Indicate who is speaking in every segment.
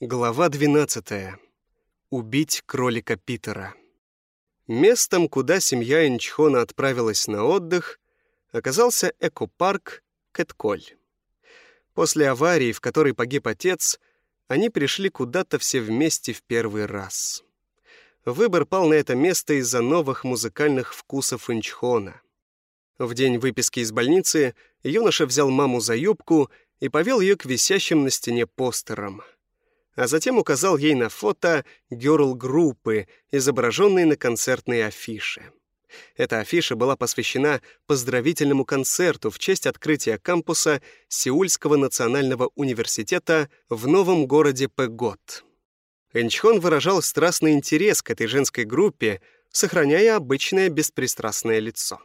Speaker 1: Глава 12. Убить кролика Питера. Местом, куда семья Инчхона отправилась на отдых, оказался экопарк Кэтколь. После аварии, в которой погиб отец, они пришли куда-то все вместе в первый раз. Выбор пал на это место из-за новых музыкальных вкусов Инчхона. В день выписки из больницы юноша взял маму за юбку и повел ее к висящим на стене постерам — а затем указал ей на фото герл-группы, изображенной на концертной афише. Эта афиша была посвящена поздравительному концерту в честь открытия кампуса Сеульского национального университета в новом городе Пэгот. Энчхон выражал страстный интерес к этой женской группе, сохраняя обычное беспристрастное лицо.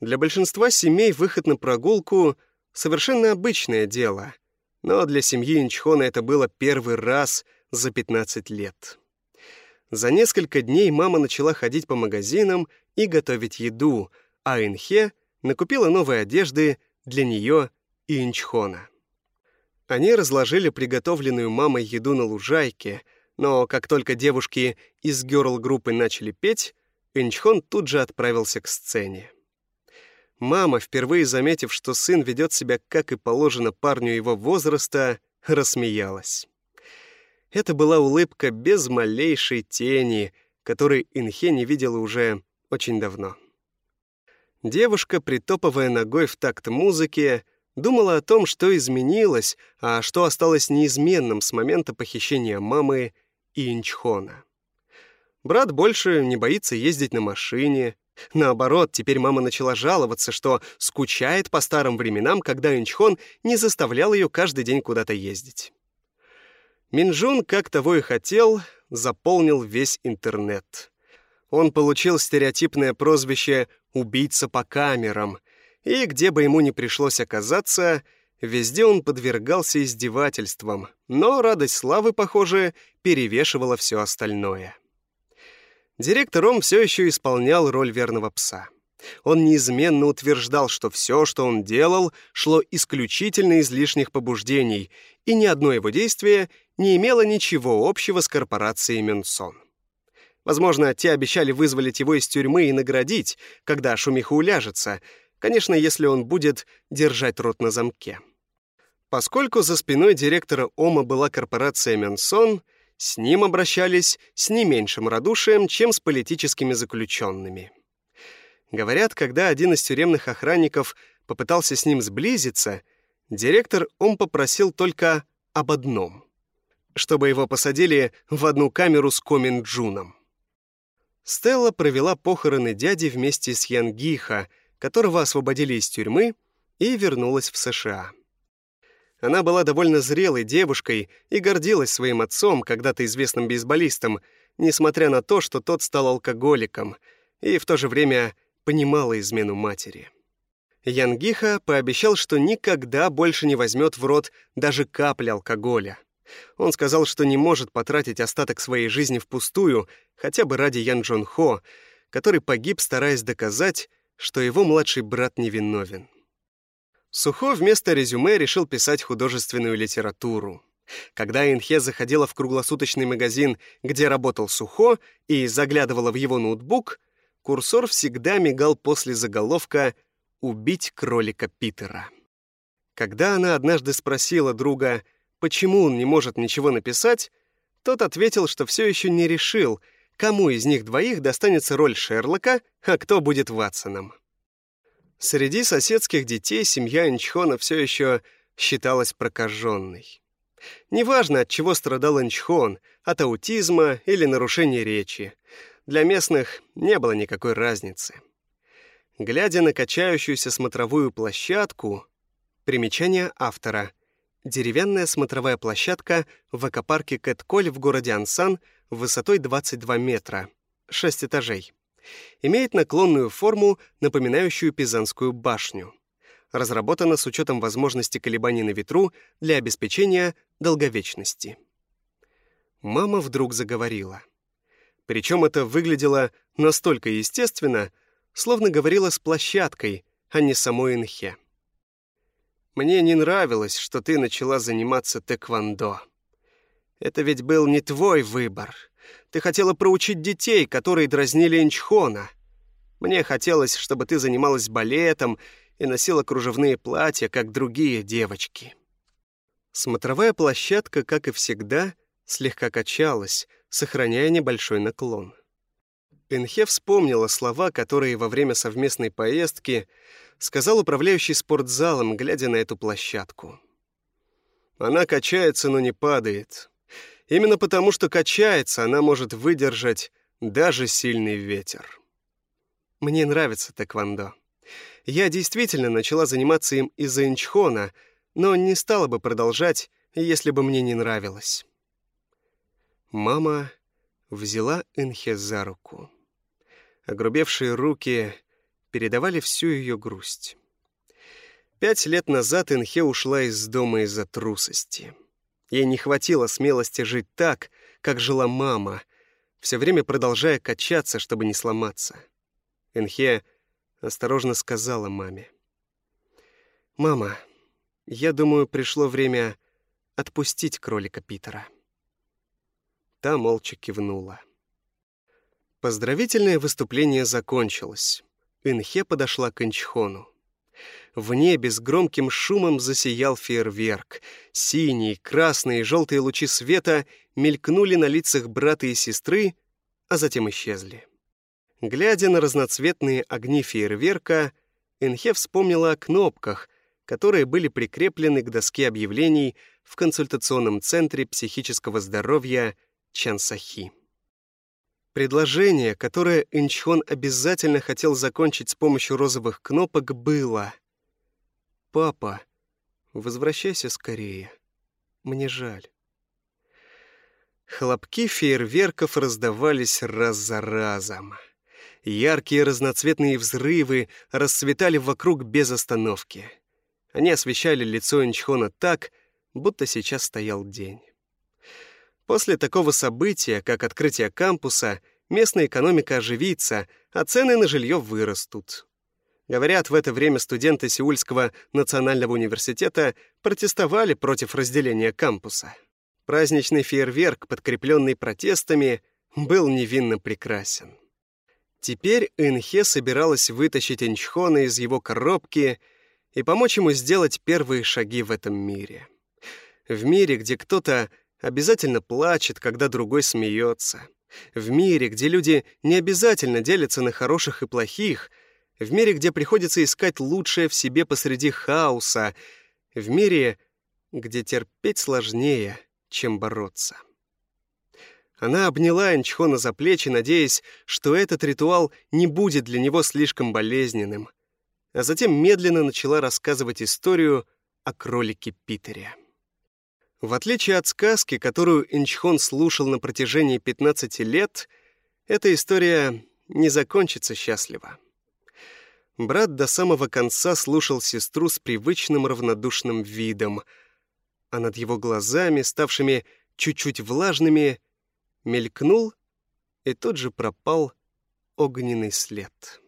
Speaker 1: Для большинства семей выход на прогулку — совершенно обычное дело, но для семьи Инчхона это было первый раз за 15 лет. За несколько дней мама начала ходить по магазинам и готовить еду, а Инхе накупила новые одежды для нее и Инчхона. Они разложили приготовленную мамой еду на лужайке, но как только девушки из герл-группы начали петь, Инчхон тут же отправился к сцене. Мама, впервые заметив, что сын ведет себя, как и положено парню его возраста, рассмеялась. Это была улыбка без малейшей тени, которой Инхе не видела уже очень давно. Девушка, притопывая ногой в такт музыки, думала о том, что изменилось, а что осталось неизменным с момента похищения мамы и Инчхона. Брат больше не боится ездить на машине, Наоборот, теперь мама начала жаловаться, что скучает по старым временам, когда Инчхон не заставлял ее каждый день куда-то ездить. Минджун, как того и хотел, заполнил весь интернет. Он получил стереотипное прозвище «убийца по камерам», и где бы ему ни пришлось оказаться, везде он подвергался издевательствам, но радость славы, похоже, перевешивала все остальное. Директор Ом все еще исполнял роль верного пса. Он неизменно утверждал, что все, что он делал, шло исключительно из лишних побуждений, и ни одно его действие не имело ничего общего с корпорацией Мюнсон. Возможно, те обещали вызволить его из тюрьмы и наградить, когда шумиха уляжется, конечно, если он будет держать рот на замке. Поскольку за спиной директора Ома была корпорация Менсон, с ним обращались с не меньшим радушием, чем с политическими заключенными. Говорят, когда один из тюремных охранников попытался с ним сблизиться, директор он попросил только об одном — чтобы его посадили в одну камеру с Комин Джуном. Стелла провела похороны дяди вместе с Янгиха, которого освободили из тюрьмы, и вернулась в США. Она была довольно зрелой девушкой и гордилась своим отцом, когда-то известным бейсболистом, несмотря на то, что тот стал алкоголиком, и в то же время понимала измену матери. Янгиха пообещал, что никогда больше не возьмет в рот даже капли алкоголя. Он сказал, что не может потратить остаток своей жизни впустую, хотя бы ради Ян Джон Хо, который погиб, стараясь доказать, что его младший брат невиновен. Сухо вместо резюме решил писать художественную литературу. Когда Инхе заходила в круглосуточный магазин, где работал Сухо, и заглядывала в его ноутбук, курсор всегда мигал после заголовка «Убить кролика Питера». Когда она однажды спросила друга, почему он не может ничего написать, тот ответил, что все еще не решил, кому из них двоих достанется роль Шерлока, а кто будет Ватсоном. Среди соседских детей семья Инчхона все еще считалась прокаженной. Неважно, от чего страдал Инчхон, от аутизма или нарушения речи. Для местных не было никакой разницы. Глядя на качающуюся смотровую площадку, примечание автора. Деревянная смотровая площадка в экопарке Кэтколь в городе Ансан высотой 22 метра, 6 этажей имеет наклонную форму, напоминающую Пизанскую башню. Разработана с учетом возможности колебаний на ветру для обеспечения долговечности. Мама вдруг заговорила. Причем это выглядело настолько естественно, словно говорила с площадкой, а не самой Инхе. «Мне не нравилось, что ты начала заниматься тэквондо. Это ведь был не твой выбор. Ты хотела проучить детей, которые дразнили Инчхона. Мне хотелось, чтобы ты занималась балетом и носила кружевные платья, как другие девочки. Смотровая площадка, как и всегда, слегка качалась, сохраняя небольшой наклон. Инхе вспомнила слова, которые во время совместной поездки сказал управляющий спортзалом, глядя на эту площадку. Она качается, но не падает. Именно потому, что качается, она может выдержать даже сильный ветер. Мне нравится тэквондо. Я действительно начала заниматься им из-за инчхона, но не стала бы продолжать, если бы мне не нравилось. Мама взяла Инхе за руку. Огрубевшие руки передавали всю ее грусть. Пять лет назад Инхе ушла из дома из-за трусости. Ей не хватило смелости жить так, как жила мама, все время продолжая качаться, чтобы не сломаться. Инхе осторожно сказала маме. «Мама, я думаю, пришло время отпустить кролика Питера». Та молча кивнула. Поздравительное выступление закончилось. Инхе подошла к Инчхону. В небе с громким шумом засиял фейерверк. Синие, красные и желтые лучи света мелькнули на лицах брата и сестры, а затем исчезли. Глядя на разноцветные огни фейерверка, Энхе вспомнила о кнопках, которые были прикреплены к доске объявлений в консультационном центре психического здоровья Чансахи. Предложение, которое Инчхон обязательно хотел закончить с помощью розовых кнопок, было «Папа, возвращайся скорее. Мне жаль». Хлопки фейерверков раздавались раз за разом. Яркие разноцветные взрывы расцветали вокруг без остановки. Они освещали лицо Инчхона так, будто сейчас стоял день. После такого события, как открытие кампуса, местная экономика оживится, а цены на жилье вырастут. Говорят, в это время студенты Сеульского национального университета протестовали против разделения кампуса. Праздничный фейерверк, подкрепленный протестами, был невинно прекрасен. Теперь Инхе собиралась вытащить Инчхона из его коробки и помочь ему сделать первые шаги в этом мире. В мире, где кто-то обязательно плачет, когда другой смеется. В мире, где люди не обязательно делятся на хороших и плохих. В мире, где приходится искать лучшее в себе посреди хаоса. В мире, где терпеть сложнее, чем бороться. Она обняла Энчхона за плечи, надеясь, что этот ритуал не будет для него слишком болезненным, а затем медленно начала рассказывать историю о кролике Питере. В отличие от сказки, которую Инчхон слушал на протяжении 15 лет, эта история не закончится счастливо. Брат до самого конца слушал сестру с привычным равнодушным видом, а над его глазами, ставшими чуть-чуть влажными, мелькнул и тут же пропал огненный след.